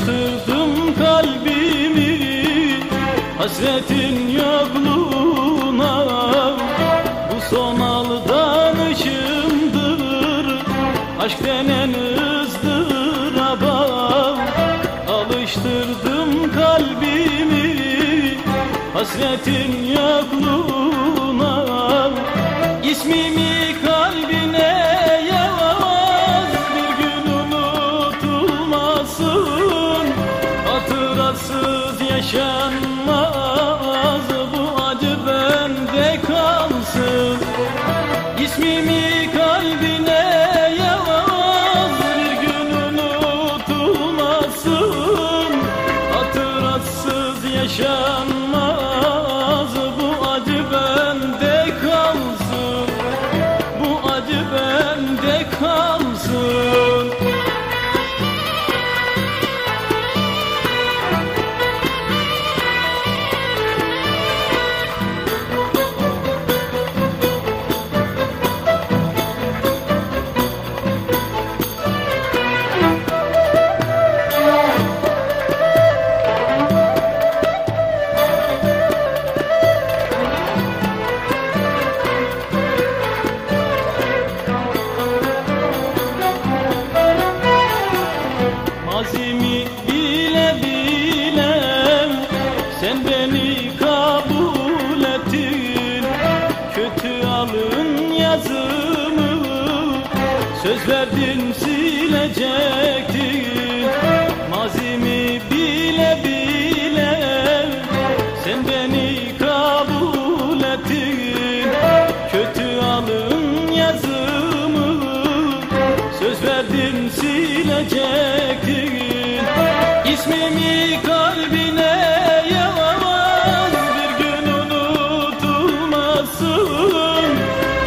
Açtırdım kalbimi hasretin yokluğuna. Bu son aldanışımdır aşk denen ızdıraba Alıştırdım kalbimi hasretin yokluğuna. İsmimi kalbine yaşanmaz. Bu acı bende kalsın. İsmimi kalbine yaz. Bir gün unutulmasın. Hatırasız yaşanmaz Mazimi bile bile sen beni kabul ettin. Kötü alın yazımı söz verdin silecektin. Mazimi bile bile sen beni kabul İsmimi kalbine yaz Bir gün unutulmasın.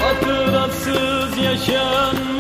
Hatırasız yaşanmaz